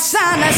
I sana